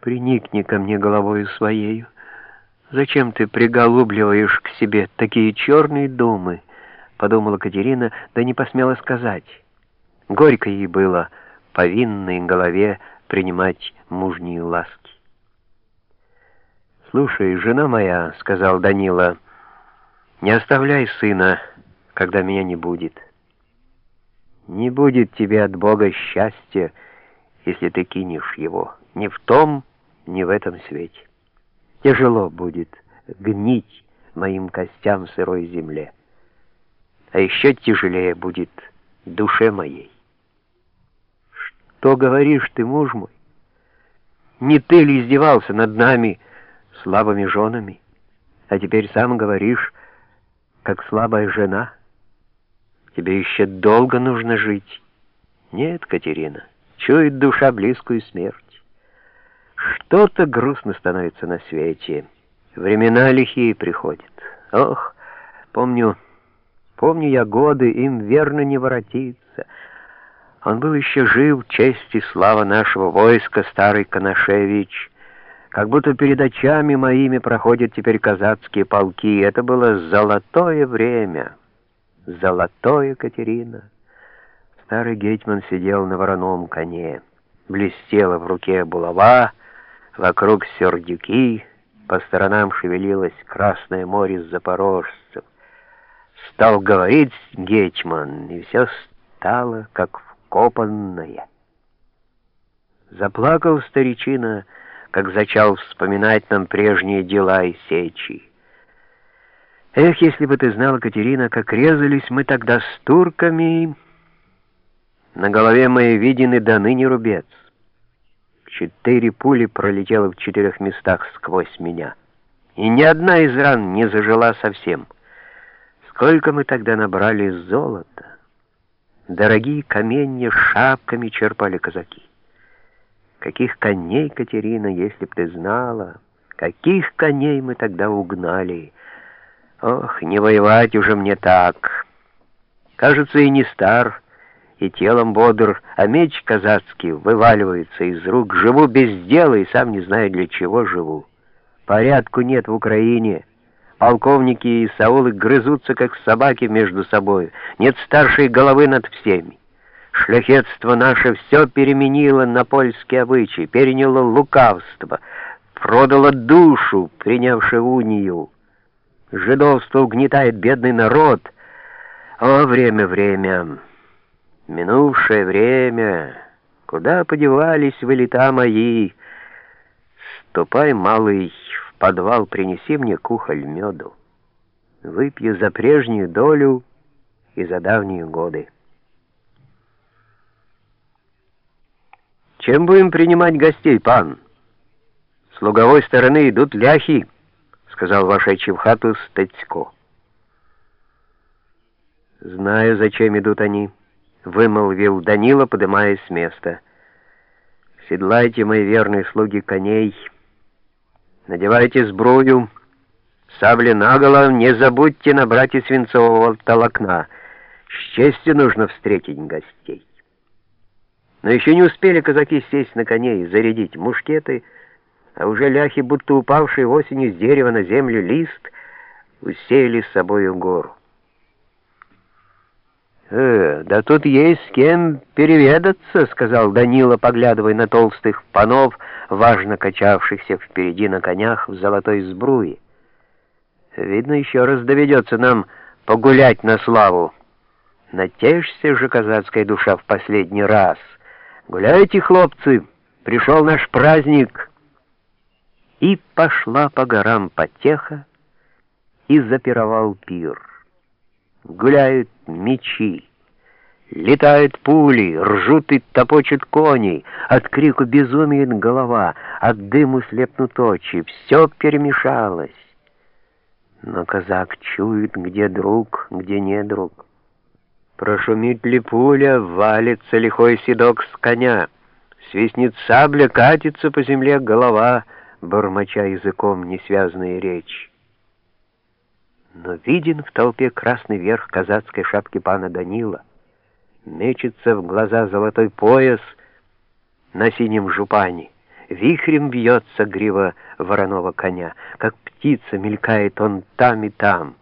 Приникни ко мне головою своею. Зачем ты приголубливаешь к себе такие черные думы? Подумала Катерина, да не посмела сказать. Горько ей было по винной голове принимать мужние ласки. «Слушай, жена моя», — сказал Данила, — «не оставляй сына, когда меня не будет. Не будет тебе от Бога счастья, если ты кинешь его, ни в том, ни в этом свете. Тяжело будет гнить моим костям в сырой земле, а еще тяжелее будет душе моей. Что говоришь ты, муж мой? Не ты ли издевался над нами, слабыми женами, а теперь сам говоришь, как слабая жена? Тебе еще долго нужно жить. Нет, Катерина, чует душа близкую смерть. Что-то грустно становится на свете. Времена лихие приходят. Ох, помню, помню я годы, им верно не воротиться. Он был еще жив, честь и слава нашего войска, старый Коношевич. Как будто перед очами моими проходят теперь казацкие полки. Это было золотое время. Золотое, Катерина. Старый гетьман сидел на вороном коне. Блестела в руке булава, вокруг сердюки, по сторонам шевелилось Красное море запорожцев. Стал говорить гетьман, и все стало, как вкопанное. Заплакал старичина, как зачал вспоминать нам прежние дела и сечи. Эх, если бы ты знала, Катерина, как резались мы тогда с турками... На голове моей виден и до ныне рубец. Четыре пули пролетело в четырех местах сквозь меня. И ни одна из ран не зажила совсем. Сколько мы тогда набрали золота. Дорогие каменья шапками черпали казаки. Каких коней, Катерина, если б ты знала, каких коней мы тогда угнали. Ох, не воевать уже мне так. Кажется, и не стар, и телом бодр, а меч казацкий вываливается из рук. Живу без дела и сам не знаю, для чего живу. Порядку нет в Украине. Полковники и саулы грызутся, как собаки между собой. Нет старшей головы над всеми. Шляхетство наше все переменило на польский обычай, переняло лукавство, продало душу, принявши унию. Жидовство угнетает бедный народ. О, время, время, минувшее время, куда подевались вы лета мои? Ступай, малый, в подвал, принеси мне кухоль меду. Выпью за прежнюю долю и за давние годы. Чем будем принимать гостей, пан? С луговой стороны идут ляхи, сказал вошедший в хату Стецко. Знаю, зачем идут они, вымолвил Данила, поднимаясь с места. Седлайте, мои верные слуги, коней, надевайте сбрую, сабли наголо, не забудьте набрать и свинцового толокна. С честью нужно встретить гостей. Но еще не успели казаки сесть на коней зарядить мушкеты, а уже ляхи, будто упавшие осенью с дерева на землю лист, усеяли с собою гору. «Э, да тут есть с кем переведаться», — сказал Данила, поглядывая на толстых панов, важно качавшихся впереди на конях в золотой сбруе. «Видно, еще раз доведется нам погулять на славу. Натешься же, казацкая душа, в последний раз». «Гуляйте, хлопцы, пришел наш праздник!» И пошла по горам потеха, и запировал пир. Гуляют мечи, летают пули, ржут и топочут кони, от крику безумиет голова, от дыму слепнут очи, все перемешалось. Но казак чует, где друг, где не друг. Прошумит ли пуля, валится лихой седок с коня. Свистнет сабля, катится по земле голова, бормоча языком несвязные речь. Но виден в толпе красный верх казацкой шапки пана Данила. Мечется в глаза золотой пояс на синем жупане. вихрем бьется грива вороного коня, как птица мелькает он там и там.